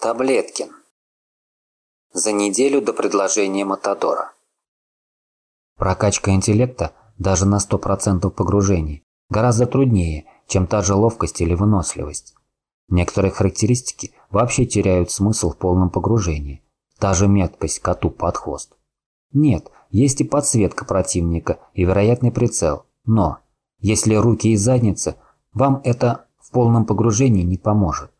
Таблеткин. За неделю до предложения Матадора. Прокачка интеллекта даже на 100% погружений гораздо труднее, чем та же ловкость или выносливость. Некоторые характеристики вообще теряют смысл в полном погружении. Та же меткость коту под хвост. Нет, есть и подсветка противника, и вероятный прицел. Но, если руки и задница, вам это в полном погружении не поможет.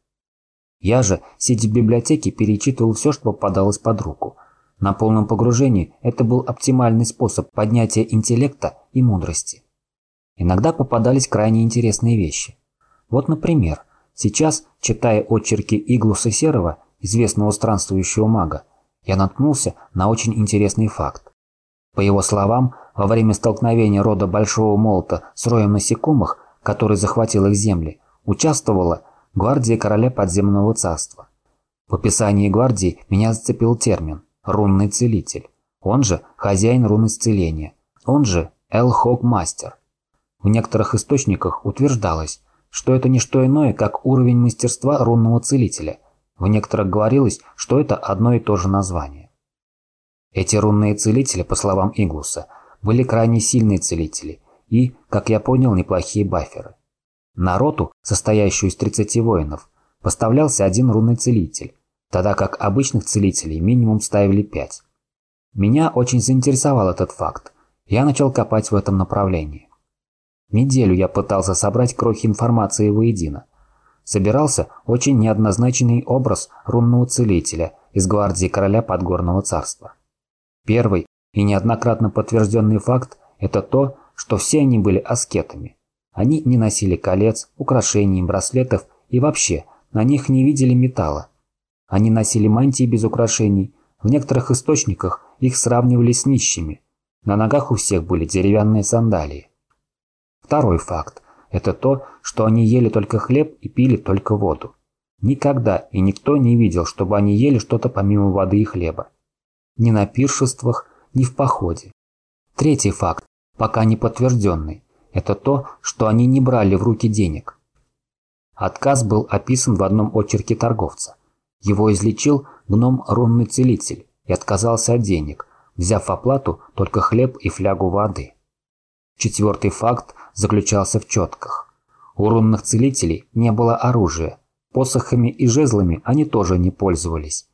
Я же, сидя в библиотеке, перечитывал все, что попадалось под руку. На полном погружении это был оптимальный способ поднятия интеллекта и мудрости. Иногда попадались крайне интересные вещи. Вот, например, сейчас, читая очерки Иглуса Серого, известного странствующего мага, я наткнулся на очень интересный факт. По его словам, во время столкновения рода Большого Молота с роем насекомых, который захватил их земли, участвовало гвардии короля подземного царства. В описании гвардии меня зацепил термин «рунный целитель», он же «хозяин рун исцеления», он же «эл-хок-мастер». В некоторых источниках утверждалось, что это не что иное, как уровень мастерства рунного целителя. В некоторых говорилось, что это одно и то же название. Эти рунные целители, по словам Иглуса, были крайне сильные целители и, как я понял, неплохие баферы. На роту, состоящую из 30 воинов, поставлялся один рунный целитель, тогда как обычных целителей минимум ставили 5. Меня очень заинтересовал этот факт. Я начал копать в этом направлении. Неделю я пытался собрать крохи информации воедино. Собирался очень неоднозначный образ рунного целителя из гвардии короля Подгорного царства. Первый и неоднократно подтвержденный факт – это то, что все они были аскетами. Они не носили колец, украшений, браслетов и вообще на них не видели металла. Они носили мантии без украшений, в некоторых источниках их сравнивали с нищими. На ногах у всех были деревянные сандалии. Второй факт – это то, что они ели только хлеб и пили только воду. Никогда и никто не видел, чтобы они ели что-то помимо воды и хлеба. Ни на пиршествах, ни в походе. Третий факт, пока не подтвержденный это то, что они не брали в руки денег. Отказ был описан в одном очерке торговца. Его излечил гном-рунный целитель и отказался от денег, взяв в оплату только хлеб и флягу воды. Четвертый факт заключался в четках. У рунных целителей не было оружия, посохами и жезлами они тоже не пользовались.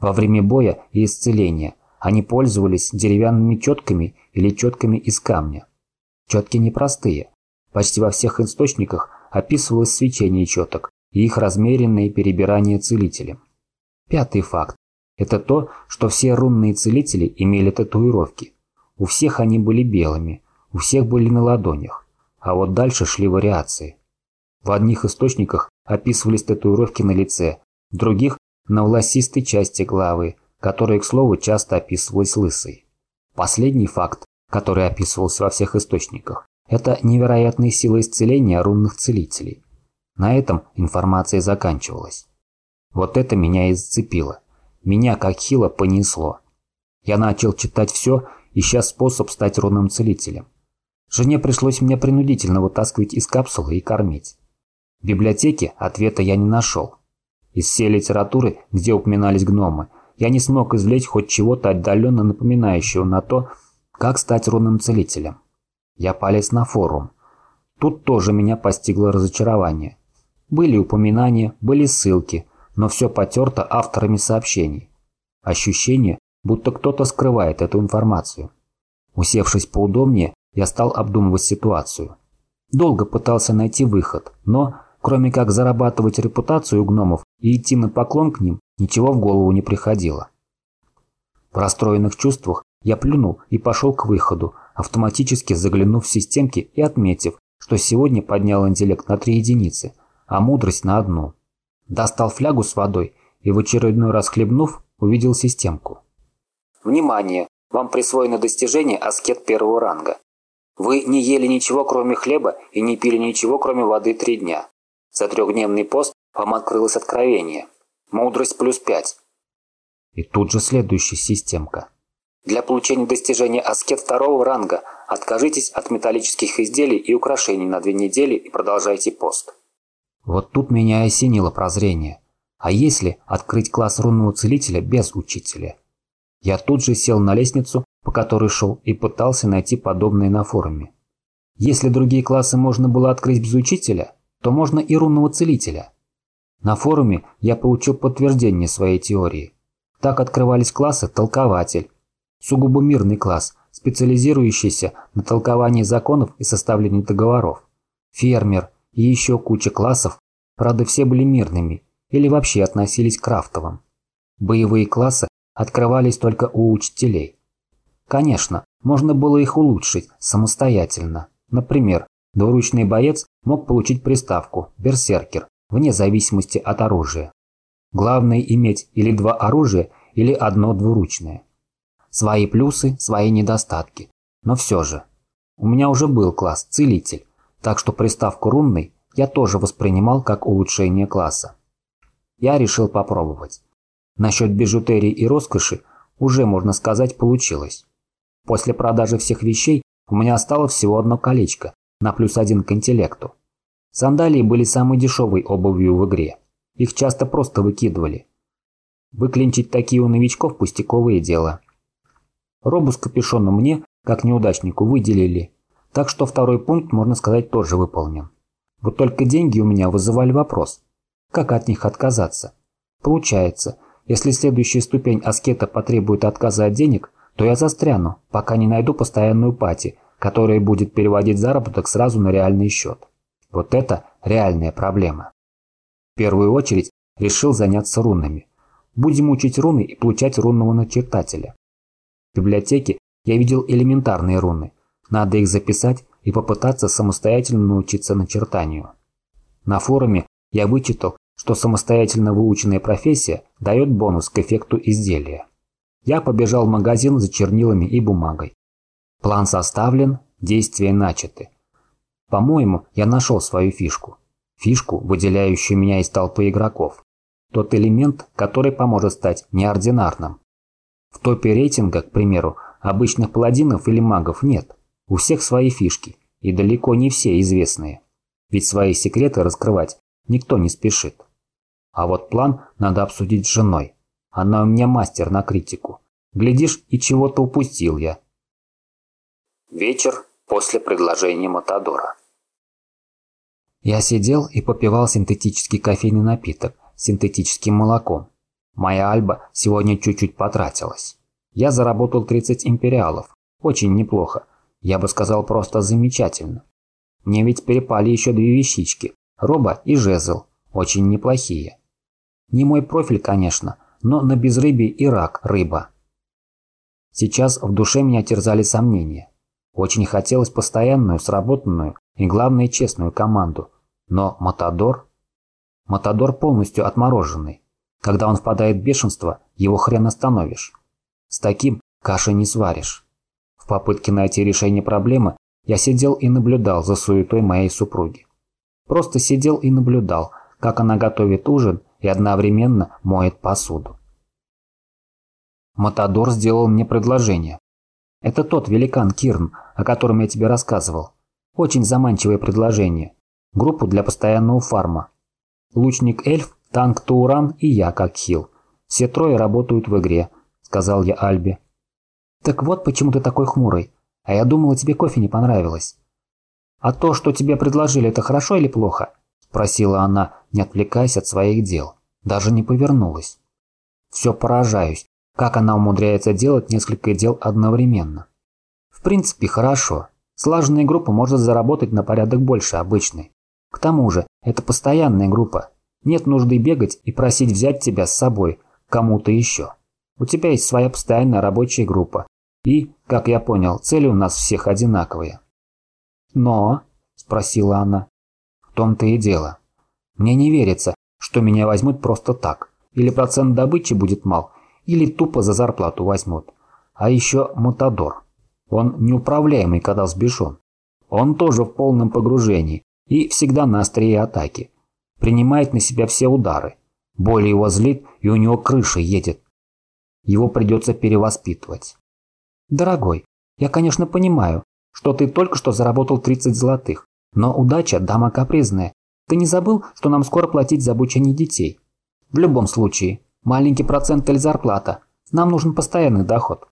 Во время боя и исцеления они пользовались деревянными четками или четками из камня. Четки непростые. Почти во всех источниках описывалось свечение четок и их размеренное перебирание целителем. Пятый факт – это то, что все рунные целители имели татуировки. У всех они были белыми, у всех были на ладонях, а вот дальше шли вариации. В одних источниках описывались татуировки на лице, в других – на волосистой части главы, которая, к слову, часто описывалась лысой. Последний факт который описывался во всех источниках, это невероятные силы исцеления рунных целителей. На этом информация заканчивалась. Вот это меня и зацепило. Меня как хило понесло. Я начал читать все, ища способ стать рунным целителем. Жене пришлось меня принудительно вытаскивать из капсулы и кормить. В библиотеке ответа я не нашел. Из всей литературы, где упоминались гномы, я не смог извлечь хоть чего-то отдаленно напоминающего на то, как стать рунным целителем? Я полез на форум. Тут тоже меня постигло разочарование. Были упоминания, были ссылки, но все потерто авторами сообщений. Ощущение, будто кто-то скрывает эту информацию. Усевшись поудобнее, я стал обдумывать ситуацию. Долго пытался найти выход, но, кроме как зарабатывать репутацию гномов и идти на поклон к ним, ничего в голову не приходило. В расстроенных чувствах я плюнул и пошел к выходу, автоматически заглянув в системки и отметив, что сегодня поднял интеллект на три единицы, а мудрость на одну. Достал флягу с водой и в очередной раз хлебнув, увидел системку. Внимание! Вам присвоено достижение аскет первого ранга. Вы не ели ничего, кроме хлеба, и не пили ничего, кроме воды три дня. За трехдневный пост вам открылось откровение. Мудрость плюс пять. И тут же следующая системка. Для получения достижения аскет второго ранга откажитесь от металлических изделий и украшений на две недели и продолжайте пост. Вот тут меня осенило прозрение. А если открыть класс рунного целителя без учителя? Я тут же сел на лестницу, по которой шел, и пытался найти подобное на форуме. Если другие классы можно было открыть без учителя, то можно и рунного целителя. На форуме я получил подтверждение своей теории. Так открывались классы «Толкователь», сугубо мирный класс, специализирующийся на толковании законов и составлении договоров, фермер и еще куча классов, правда все были мирными или вообще относились к крафтовым. Боевые классы открывались только у учителей. Конечно, можно было их улучшить самостоятельно. Например, двуручный боец мог получить приставку «берсеркер» вне зависимости от оружия. Главное иметь или два оружия, или одно двуручное. Свои плюсы, свои недостатки. Но все же. У меня уже был класс «Целитель», так что приставку «Рунный» я тоже воспринимал как улучшение класса. Я решил попробовать. Насчет бижутерии и роскоши уже, можно сказать, получилось. После продажи всех вещей у меня осталось всего одно колечко на плюс один к интеллекту. Сандалии были самой дешевой обувью в игре. Их часто просто выкидывали. Выклинчить такие у новичков пустяковое дело. Робу с капюшоном мне, как неудачнику, выделили, так что второй пункт, можно сказать, тоже выполнен. Вот только деньги у меня вызывали вопрос. Как от них отказаться? Получается, если следующая ступень аскета потребует отказа от денег, то я застряну, пока не найду постоянную пати, которая будет переводить заработок сразу на реальный счет. Вот это реальная проблема. В первую очередь решил заняться рунами. Будем учить руны и получать рунного начертателя. В библиотеке я видел элементарные руны. Надо их записать и попытаться самостоятельно научиться начертанию. На форуме я вычитал, что самостоятельно выученная профессия дает бонус к эффекту изделия. Я побежал в магазин за чернилами и бумагой. План составлен, действия начаты. По-моему, я нашел свою фишку. Фишку, выделяющую меня из толпы игроков. Тот элемент, который поможет стать неординарным. В топе рейтинга, к примеру, обычных паладинов или магов нет. У всех свои фишки, и далеко не все известные. Ведь свои секреты раскрывать никто не спешит. А вот план надо обсудить с женой. Она у меня мастер на критику. Глядишь, и чего-то упустил я. Вечер после предложения Матадора. Я сидел и попивал синтетический кофейный напиток синтетическим молоком. Моя альба сегодня чуть-чуть потратилась. Я заработал 30 империалов. Очень неплохо. Я бы сказал просто замечательно. Мне ведь перепали еще две вещички. Роба и жезл. Очень неплохие. Не мой профиль, конечно, но на безрыбье и рак рыба. Сейчас в душе меня терзали сомнения. Очень хотелось постоянную, сработанную и, главное, честную команду. Но Матадор... Матадор полностью отмороженный. Когда он впадает в бешенство, его хрен остановишь. С таким каши не сваришь. В попытке найти решение проблемы я сидел и наблюдал за суетой моей супруги. Просто сидел и наблюдал, как она готовит ужин и одновременно моет посуду. Матадор сделал мне предложение. Это тот великан Кирн, о котором я тебе рассказывал. Очень заманчивое предложение. Группу для постоянного фарма. Лучник-эльф Танк Тауран и я как хил. Все трое работают в игре», – сказал я Альбе. «Так вот почему ты такой хмурый. А я думала, тебе кофе не понравилось». «А то, что тебе предложили, это хорошо или плохо?» – спросила она, не отвлекаясь от своих дел. Даже не повернулась. Все поражаюсь, как она умудряется делать несколько дел одновременно. В принципе, хорошо. Слаженная группа может заработать на порядок больше обычной. К тому же, это постоянная группа, нет нужды бегать и просить взять тебя с собой кому-то еще. У тебя есть своя постоянная рабочая группа. И, как я понял, цели у нас всех одинаковые. Но, спросила она, в том-то и дело. Мне не верится, что меня возьмут просто так. Или процент добычи будет мал, или тупо за зарплату возьмут. А еще Матадор. Он неуправляемый, когда взбешен. Он тоже в полном погружении и всегда на острие атаки принимает на себя все удары. Боль его злит, и у него крыша едет. Его придется перевоспитывать. Дорогой, я, конечно, понимаю, что ты только что заработал 30 золотых, но удача – дама капризная. Ты не забыл, что нам скоро платить за обучение детей? В любом случае, маленький процент или зарплата. Нам нужен постоянный доход.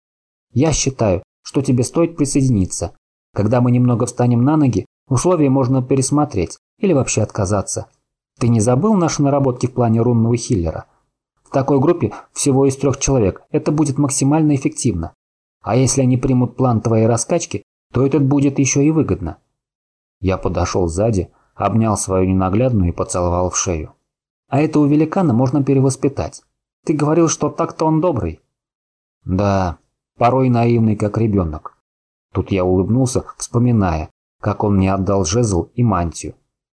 Я считаю, что тебе стоит присоединиться. Когда мы немного встанем на ноги, условия можно пересмотреть или вообще отказаться. Ты не забыл наши наработки в плане рунного хиллера? В такой группе всего из трех человек это будет максимально эффективно. А если они примут план твоей раскачки, то этот будет еще и выгодно. Я подошел сзади, обнял свою ненаглядную и поцеловал в шею. А этого великана можно перевоспитать. Ты говорил, что так-то он добрый. Да, порой наивный, как ребенок. Тут я улыбнулся, вспоминая, как он мне отдал жезл и мантию.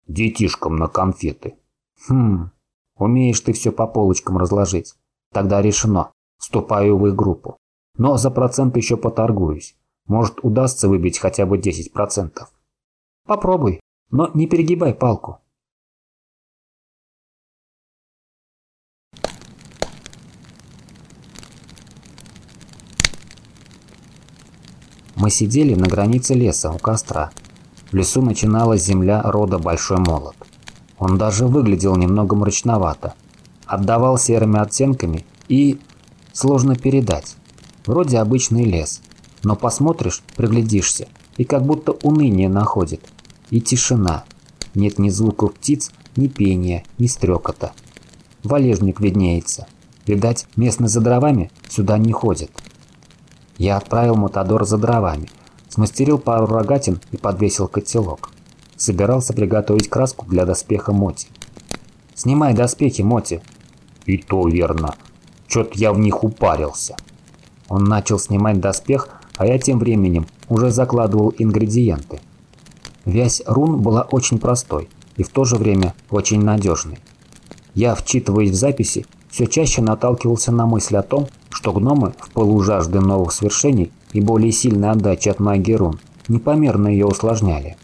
Детишкам на конфеты. Хм, умеешь ты все по полочкам разложить. Тогда решено, вступаю в их группу. Но за процент еще поторгуюсь. Может, удастся выбить хотя бы 10%. Попробуй, но не перегибай палку. Мы сидели на границе леса у костра. В лесу начиналась земля рода Большой Молот. Он даже выглядел немного мрачновато. Отдавал серыми оттенками и... сложно передать. Вроде обычный лес. Но посмотришь, приглядишься, и как будто уныние находит. И тишина. Нет ни звуков птиц, ни пения, ни стрекота. Валежник виднеется. Видать, местные за дровами сюда не ходят. Я отправил Матадор за дровами, смастерил пару рогатин и подвесил котелок. Собирался приготовить краску для доспеха Моти. «Снимай доспехи, Моти!» «И то верно. Чё-то я в них упарился». Он начал снимать доспех, а я тем временем уже закладывал ингредиенты. Вязь рун была очень простой и в то же время очень надежной. Я, вчитываясь в записи, все чаще наталкивался на мысль о том, что гномы в пылу жажды новых свершений и более сильной отдачи от магии рун непомерно ее усложняли.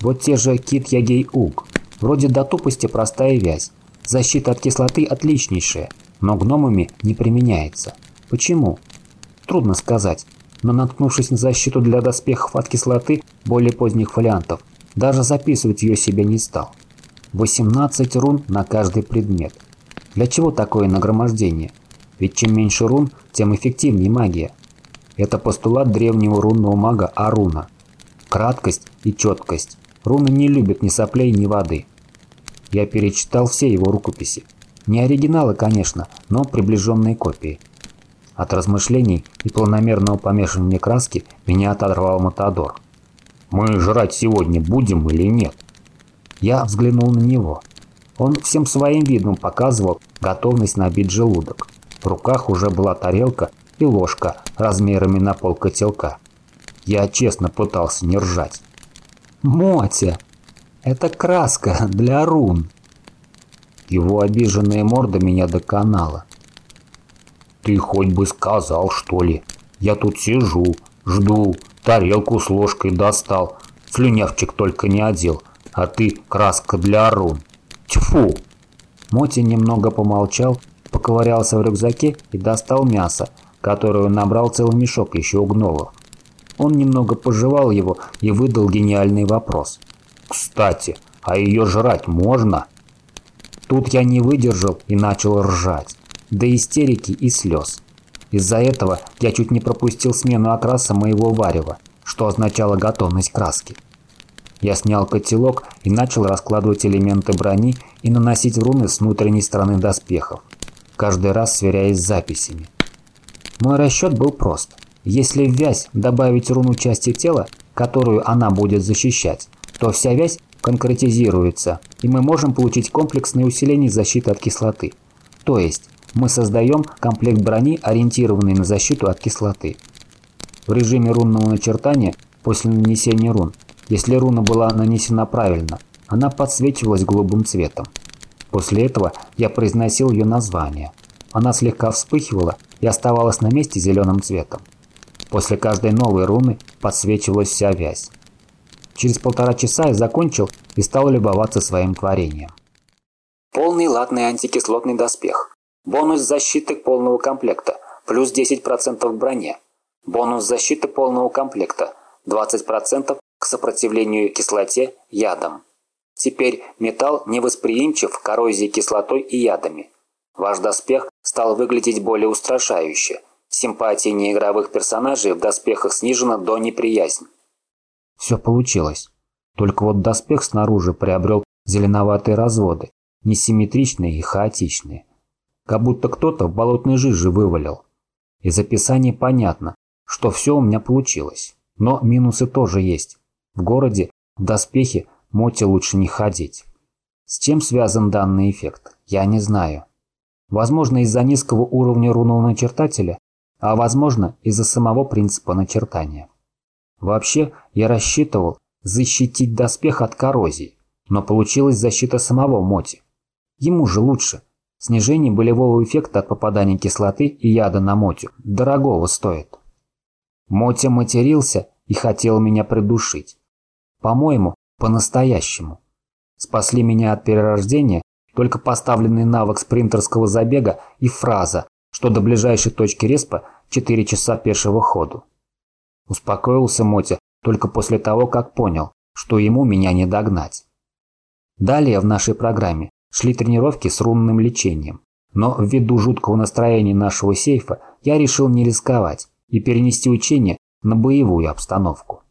Вот те же Кит Ягей Уг. Вроде до тупости простая вязь. Защита от кислоты отличнейшая, но гномами не применяется. Почему? Трудно сказать, но наткнувшись на защиту для доспехов от кислоты более поздних фолиантов, даже записывать ее себе не стал. 18 рун на каждый предмет. Для чего такое нагромождение? Ведь чем меньше рун, тем эффективнее магия. Это постулат древнего рунного мага Аруна. Краткость и четкость. Руны не любят ни соплей, ни воды. Я перечитал все его рукописи. Не оригиналы, конечно, но приближенные копии. От размышлений и планомерного помешивания краски меня оторвал Матадор. «Мы жрать сегодня будем или нет?» Я взглянул на него. Он всем своим видом показывал готовность набить желудок. В руках уже была тарелка и ложка размерами на пол котелка. Я честно пытался не ржать. «Мотя, это краска для рун!» Его обиженная морда меня доконала. «Ты хоть бы сказал, что ли? Я тут сижу, жду, тарелку с ложкой достал, слюнявчик только не одел, а ты краска для рун. Тьфу!» Моти немного помолчал поковырялся в рюкзаке и достал мясо, которое он набрал целый мешок еще у гнолов. Он немного пожевал его и выдал гениальный вопрос. «Кстати, а ее жрать можно?» Тут я не выдержал и начал ржать. До истерики и слез. Из-за этого я чуть не пропустил смену окраса моего варева, что означало готовность краски. Я снял котелок и начал раскладывать элементы брони и наносить руны с внутренней стороны доспехов каждый раз сверяясь с записями. Мой расчет был прост. Если в вязь добавить руну части тела, которую она будет защищать, то вся вязь конкретизируется, и мы можем получить комплексное усиление защиты от кислоты. То есть мы создаем комплект брони, ориентированный на защиту от кислоты. В режиме рунного начертания после нанесения рун, если руна была нанесена правильно, она подсвечивалась голубым цветом. После этого я произносил ее название. Она слегка вспыхивала и оставалась на месте зеленым цветом. После каждой новой руны подсвечивалась вся вязь. Через полтора часа я закончил и стал любоваться своим творением. Полный латный антикислотный доспех. Бонус защиты полного комплекта. Плюс 10% к броне. Бонус защиты полного комплекта. 20% к сопротивлению кислоте, ядам. Теперь металл невосприимчив к коррозии кислотой и ядами. Ваш доспех стал выглядеть более устрашающе. Симпатия неигровых персонажей в доспехах снижена до неприязни. Все получилось. Только вот доспех снаружи приобрел зеленоватые разводы, несимметричные и хаотичные. Как будто кто-то в болотной жиже вывалил. Из описания понятно, что все у меня получилось. Но минусы тоже есть. В городе в доспехе Моте лучше не ходить. С чем связан данный эффект, я не знаю. Возможно, из-за низкого уровня рунного начертателя, а возможно, из-за самого принципа начертания. Вообще, я рассчитывал защитить доспех от коррозии, но получилась защита самого Моти. Ему же лучше. Снижение болевого эффекта от попадания кислоты и яда на Мотю дорогого стоит. Мотя матерился и хотел меня придушить. По-моему, по-настоящему. Спасли меня от перерождения только поставленный навык спринтерского забега и фраза, что до ближайшей точки респа 4 часа пешего ходу. Успокоился Мотя только после того, как понял, что ему меня не догнать. Далее в нашей программе шли тренировки с рунным лечением, но ввиду жуткого настроения нашего сейфа я решил не рисковать и перенести учение на боевую обстановку.